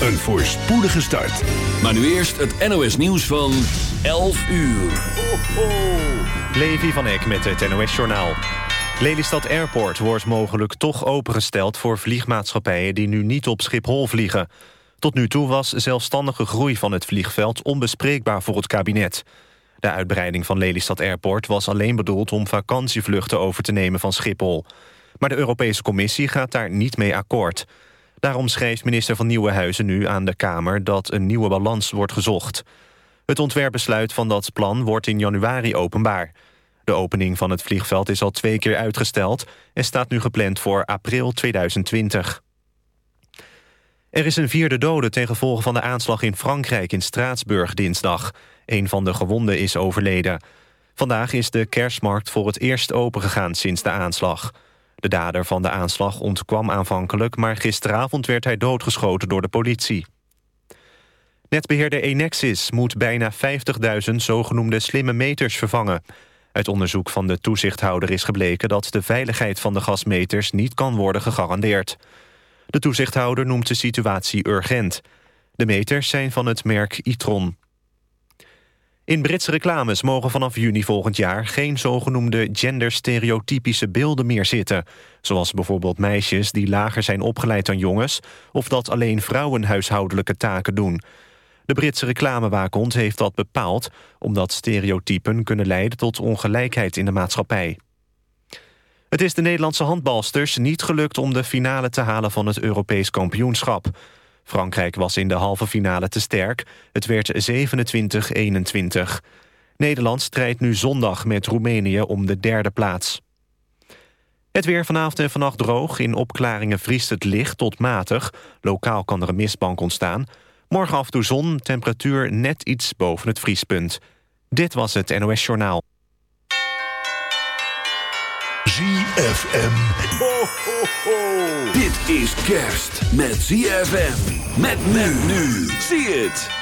Een voorspoedige start. Maar nu eerst het NOS nieuws van 11 uur. Ho, Levi van Eck met het NOS Journaal. Lelystad Airport wordt mogelijk toch opengesteld voor vliegmaatschappijen die nu niet op Schiphol vliegen. Tot nu toe was zelfstandige groei van het vliegveld onbespreekbaar voor het kabinet. De uitbreiding van Lelystad Airport was alleen bedoeld om vakantievluchten over te nemen van Schiphol. Maar de Europese Commissie gaat daar niet mee akkoord. Daarom schreef minister van Nieuwenhuizen nu aan de Kamer dat een nieuwe balans wordt gezocht. Het ontwerpbesluit van dat plan wordt in januari openbaar. De opening van het vliegveld is al twee keer uitgesteld... en staat nu gepland voor april 2020. Er is een vierde dode ten gevolge van de aanslag in Frankrijk in Straatsburg dinsdag. Een van de gewonden is overleden. Vandaag is de kerstmarkt voor het eerst opengegaan sinds de aanslag. De dader van de aanslag ontkwam aanvankelijk... maar gisteravond werd hij doodgeschoten door de politie. Netbeheerder Enexis moet bijna 50.000 zogenoemde slimme meters vervangen. Uit onderzoek van de toezichthouder is gebleken... dat de veiligheid van de gasmeters niet kan worden gegarandeerd. De toezichthouder noemt de situatie urgent. De meters zijn van het merk Itron. In Britse reclames mogen vanaf juni volgend jaar... geen zogenoemde genderstereotypische beelden meer zitten. Zoals bijvoorbeeld meisjes die lager zijn opgeleid dan jongens... of dat alleen vrouwen huishoudelijke taken doen. De Britse reclamewaakhond heeft dat bepaald... omdat stereotypen kunnen leiden tot ongelijkheid in de maatschappij. Het is de Nederlandse handbalsters niet gelukt om de finale te halen van het Europees kampioenschap. Frankrijk was in de halve finale te sterk. Het werd 27-21. Nederland strijdt nu zondag met Roemenië om de derde plaats. Het weer vanavond en vannacht droog. In opklaringen vriest het licht tot matig. Lokaal kan er een mistbank ontstaan. Morgen af en toe zon, temperatuur net iets boven het vriespunt. Dit was het NOS Journaal. ZFM. Ho. Dit is kerst met ZFM. Met men nu. Zie het.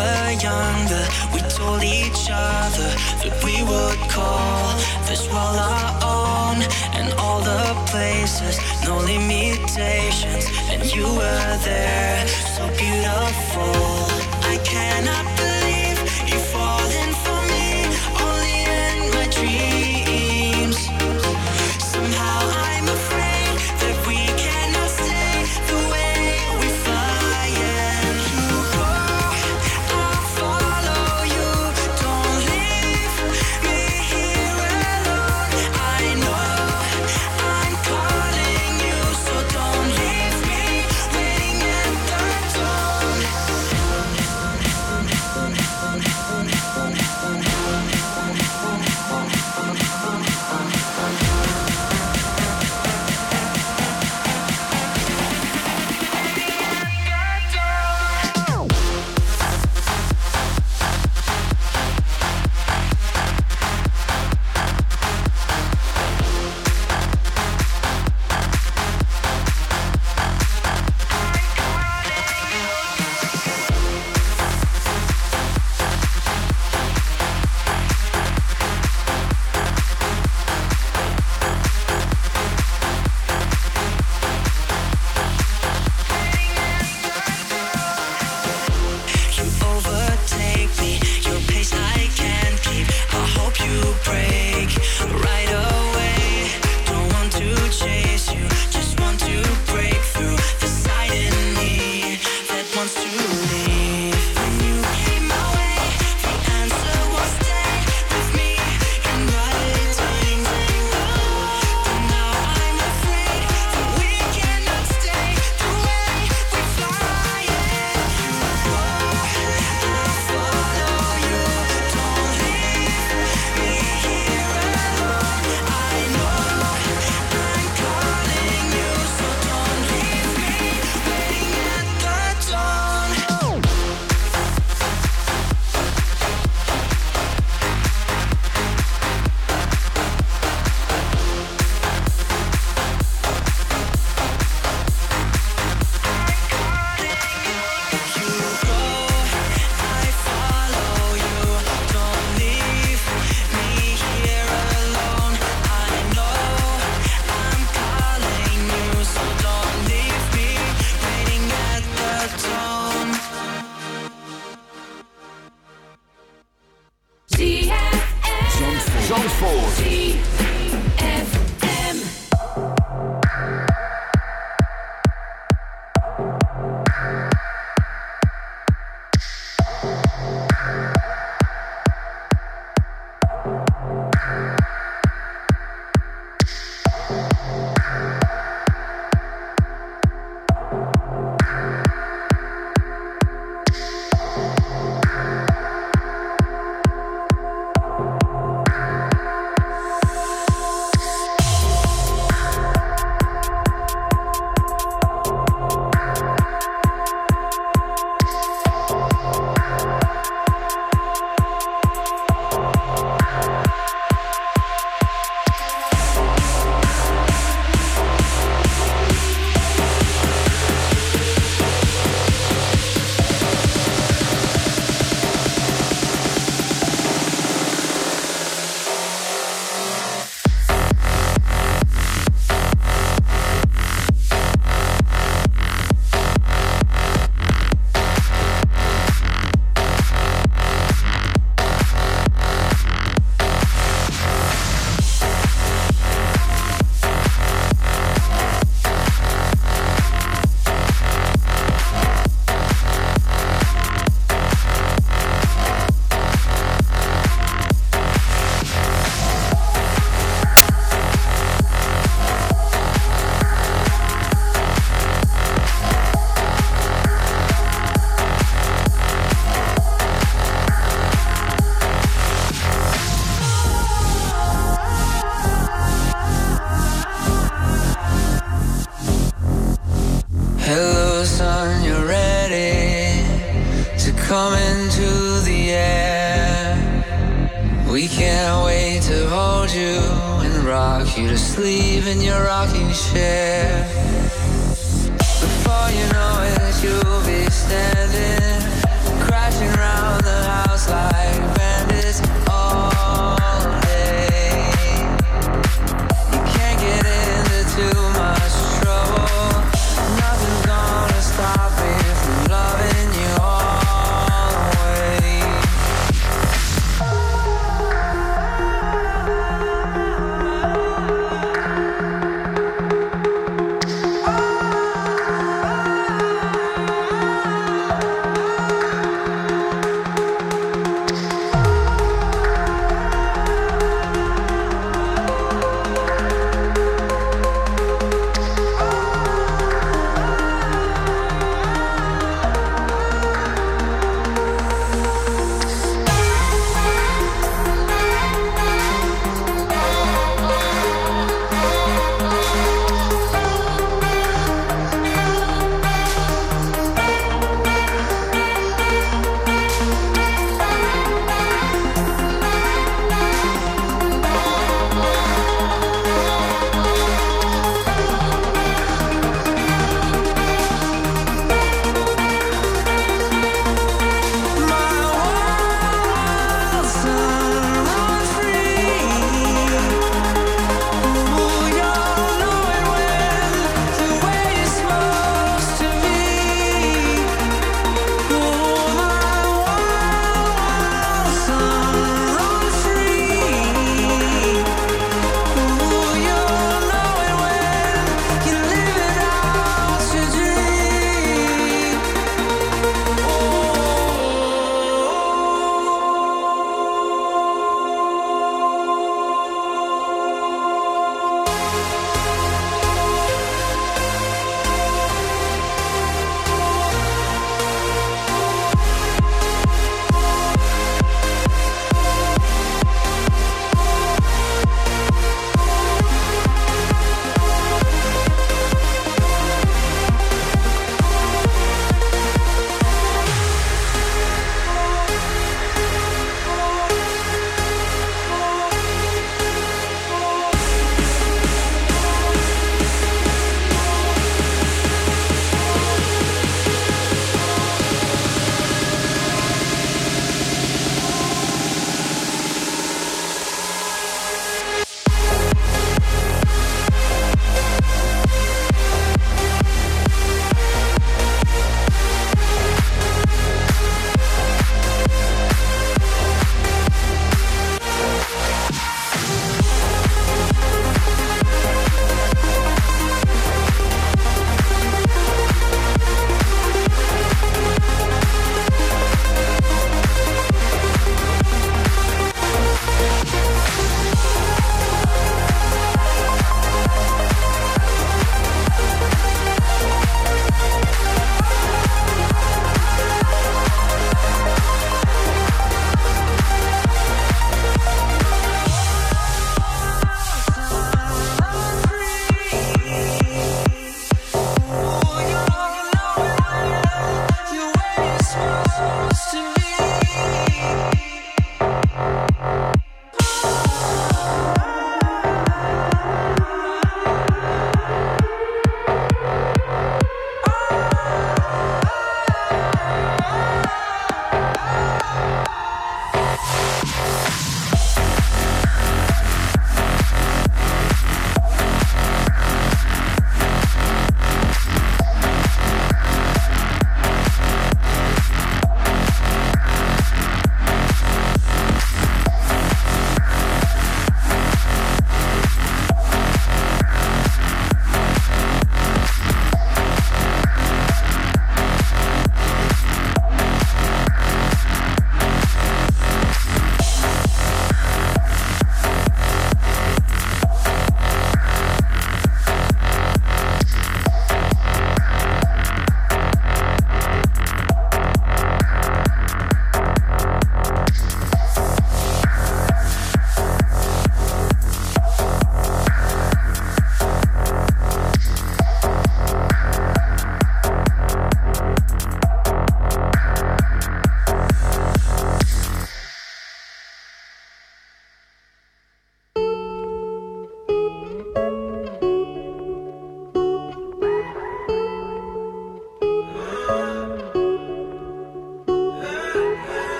were younger, we told each other that we would call this world our own, and all the places, no limitations. And you were there, so beautiful. I cannot believe.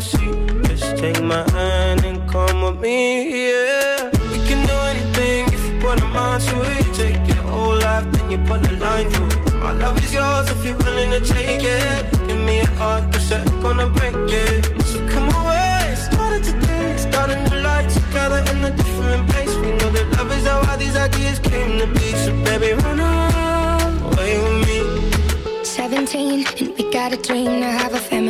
in. Just take my hand and come with me, yeah. We can do anything if you put a mind to it. Take your whole life, then you put a line through it. My love is yours if you're willing to take it. Give me a heart that's gonna break it. So come away, start it today Start a new life together in a different place. We know that love is how all these ideas came to be. So baby, run away with me. 17 and we got a dream to have a family,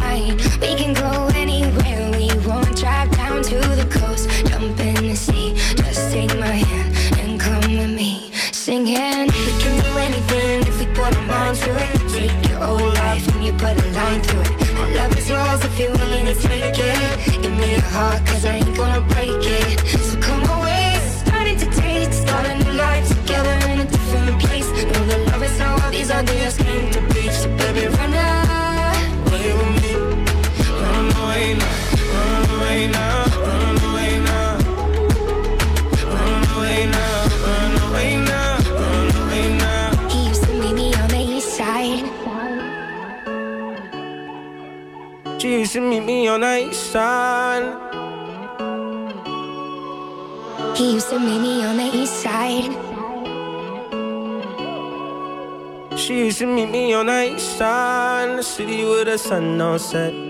We can go anywhere we want. Drive down to the coast, jump in the sea. Just take my hand and come with me. Singing, we can do anything if we put our mind to it. Take your whole life and you put a line through it. My love is yours if you're willing to take it. Give me your heart, cause I ain't gonna break it. So come away, starting to taste, start a new life together in a different place. Know that love is how these ideas came to used to meet me on the east side. He used to meet me on the east side. She used to meet me on the east side the city with the sun on set.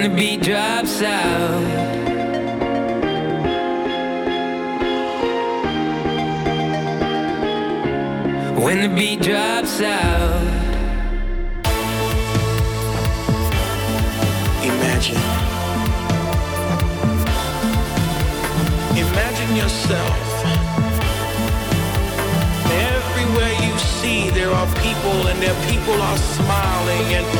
when the beat drops out. When the beat drops out. Imagine. Imagine yourself. Everywhere you see, there are people, and their people are smiling and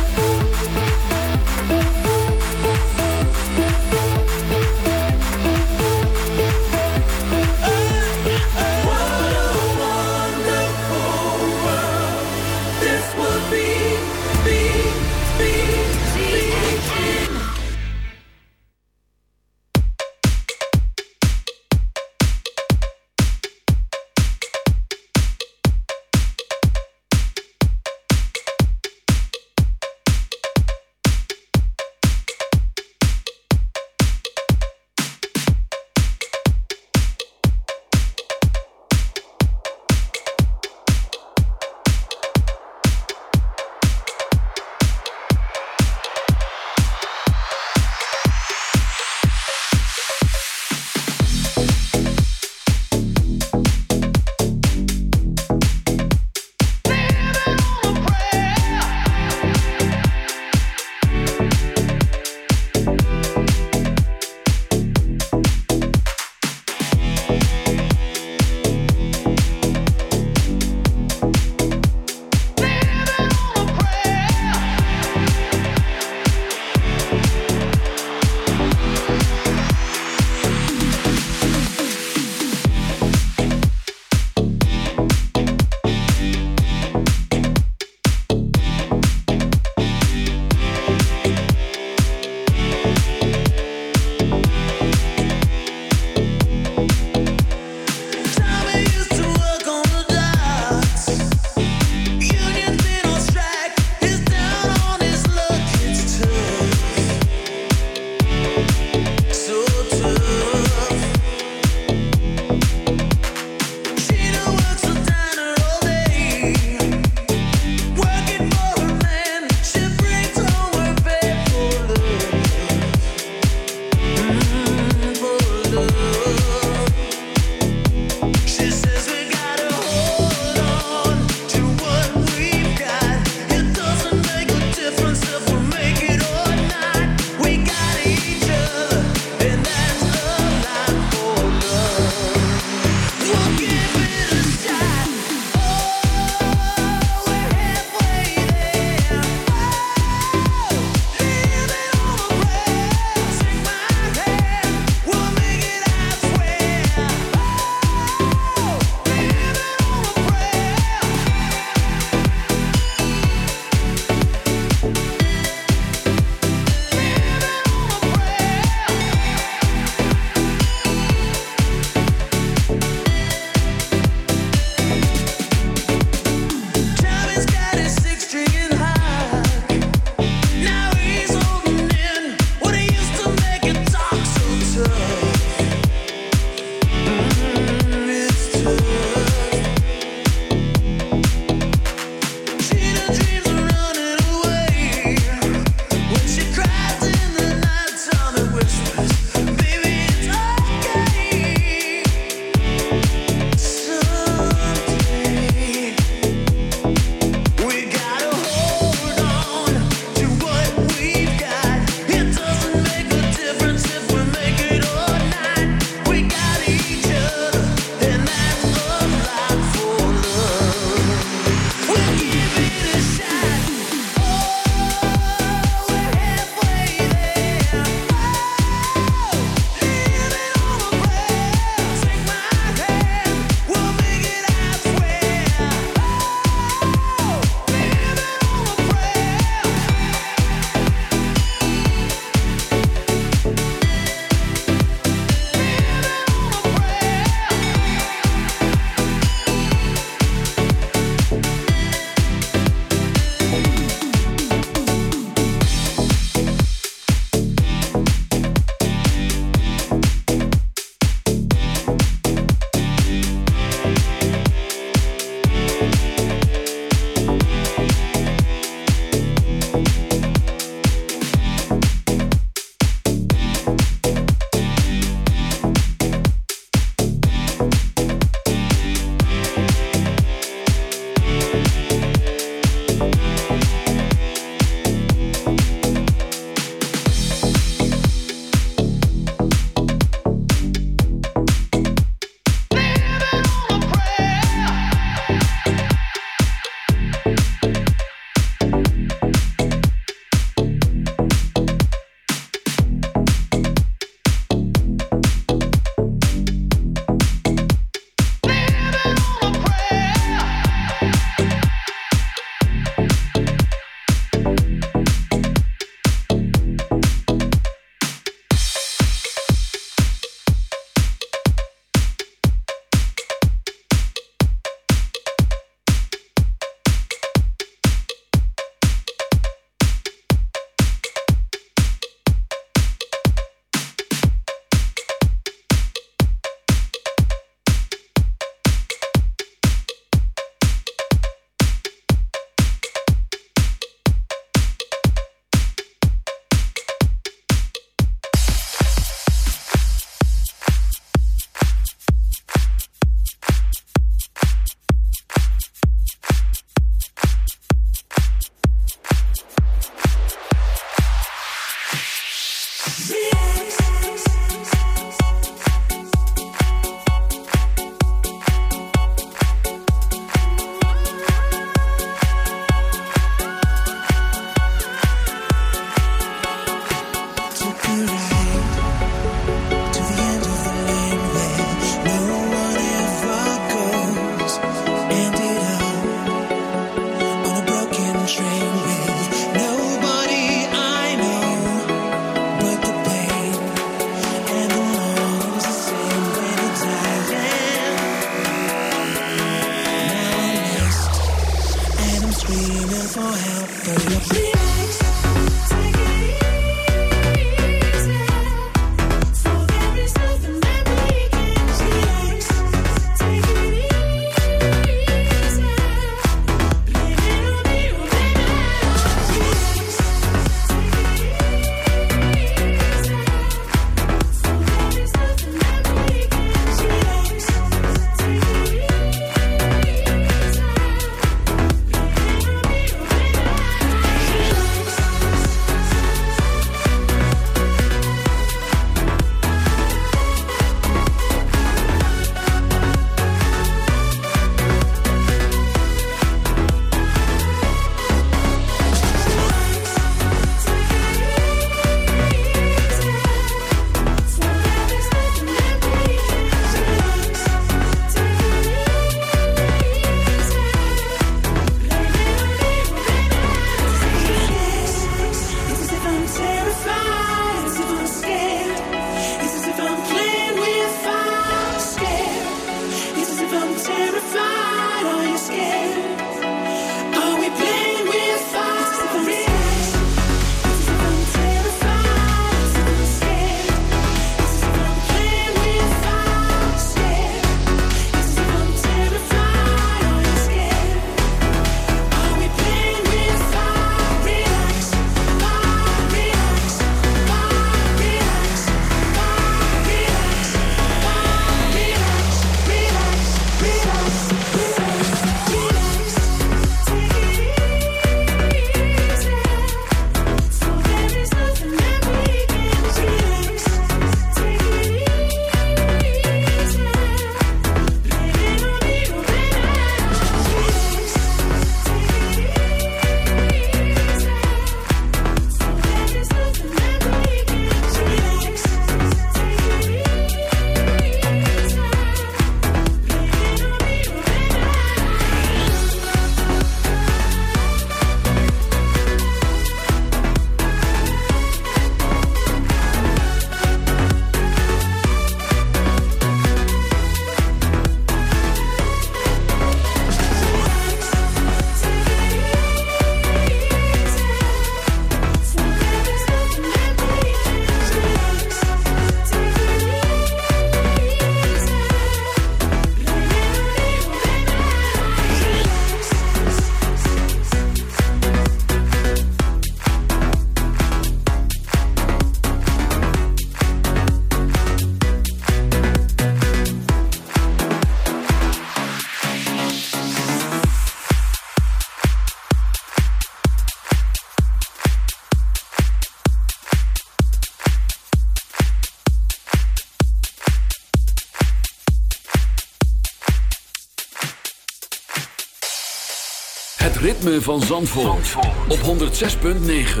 van Zandvoort, op 106.9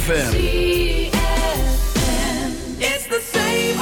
FM. It's the same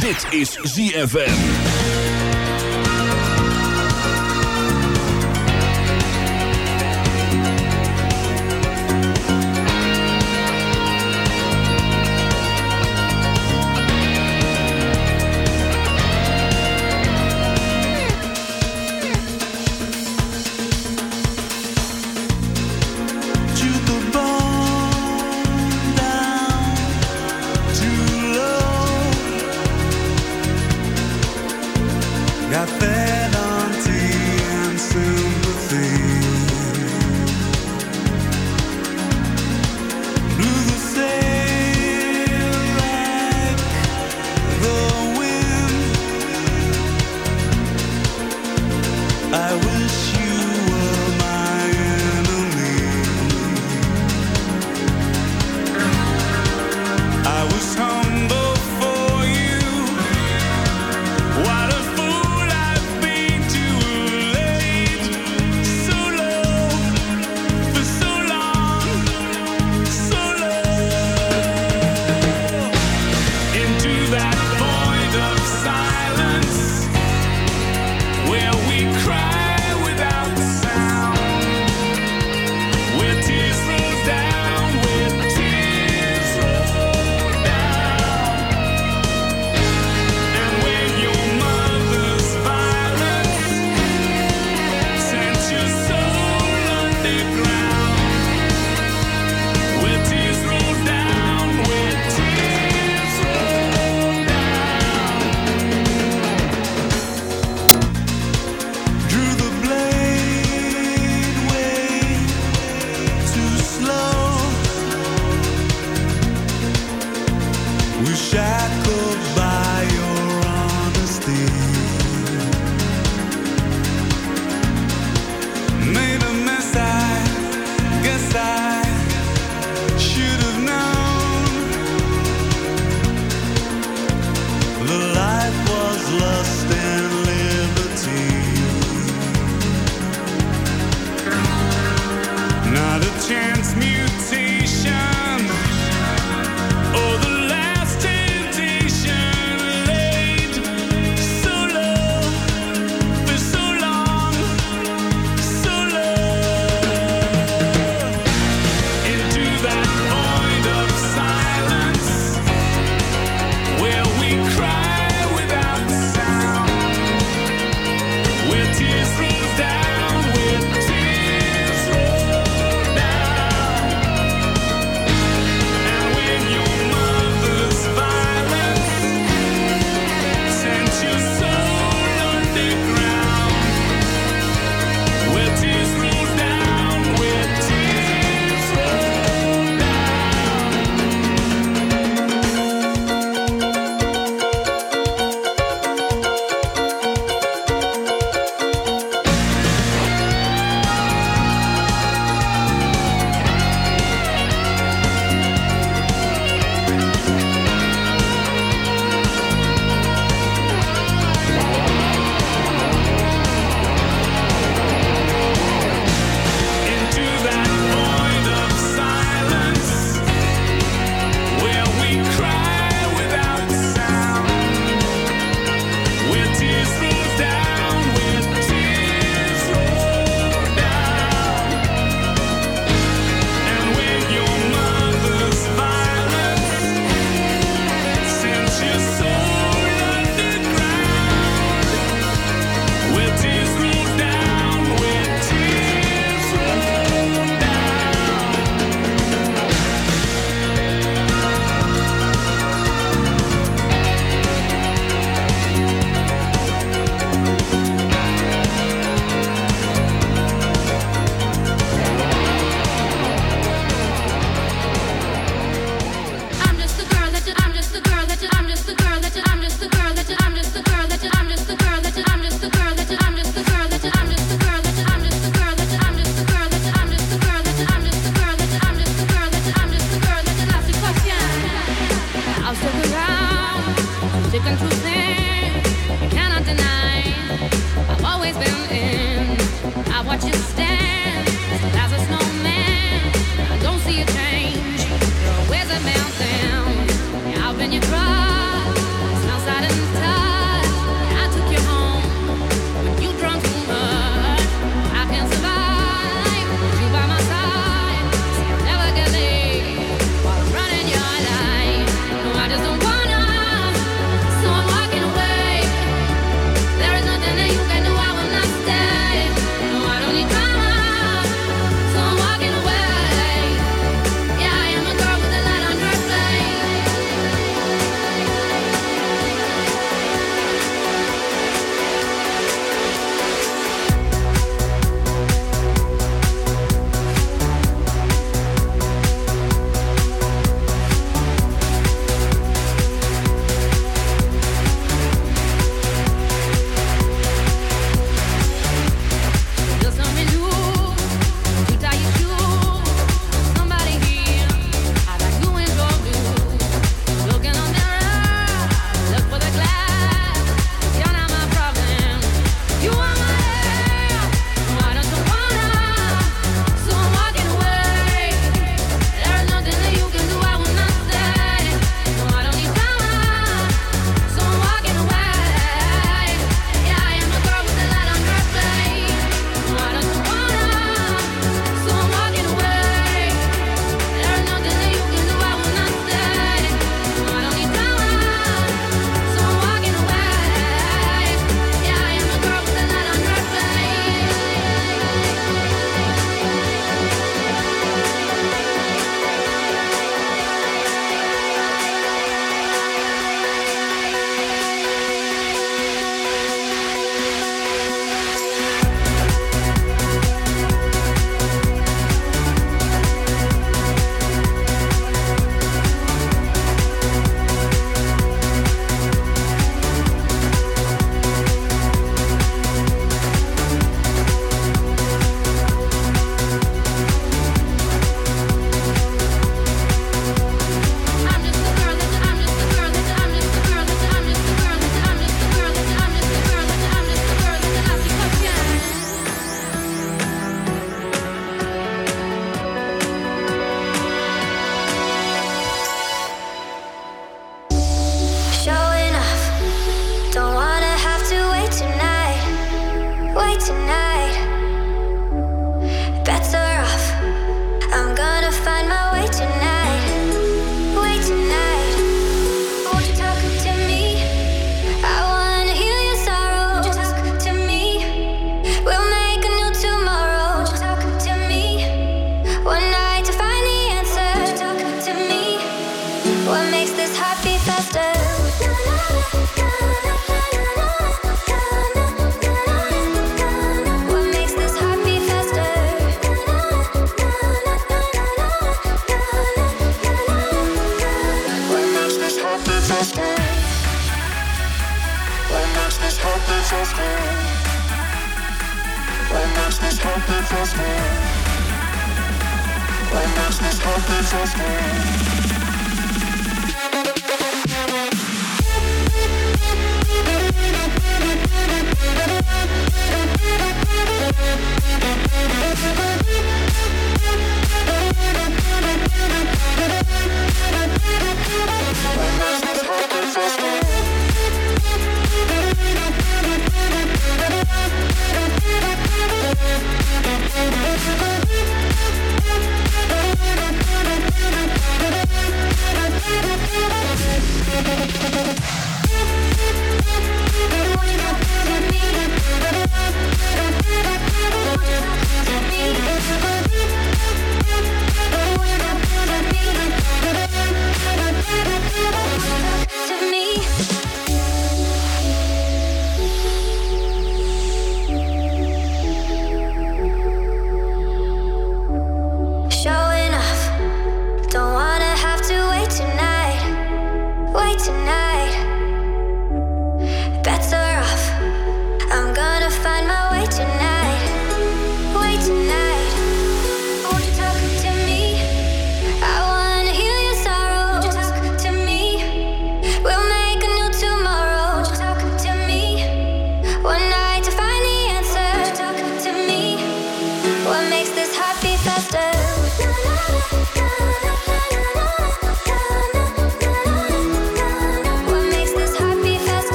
Dit is ZFM. la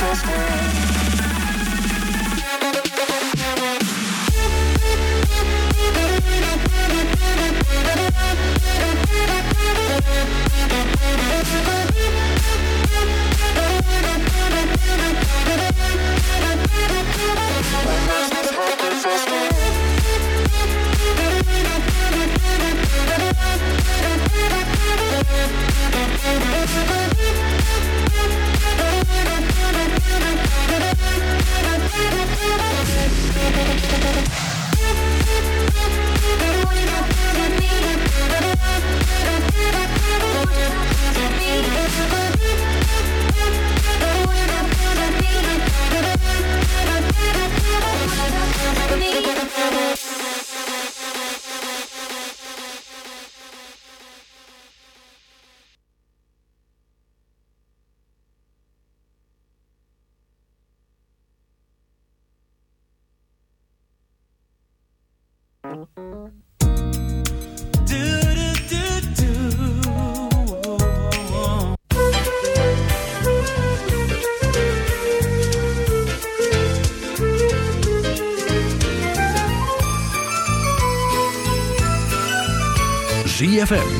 heart beat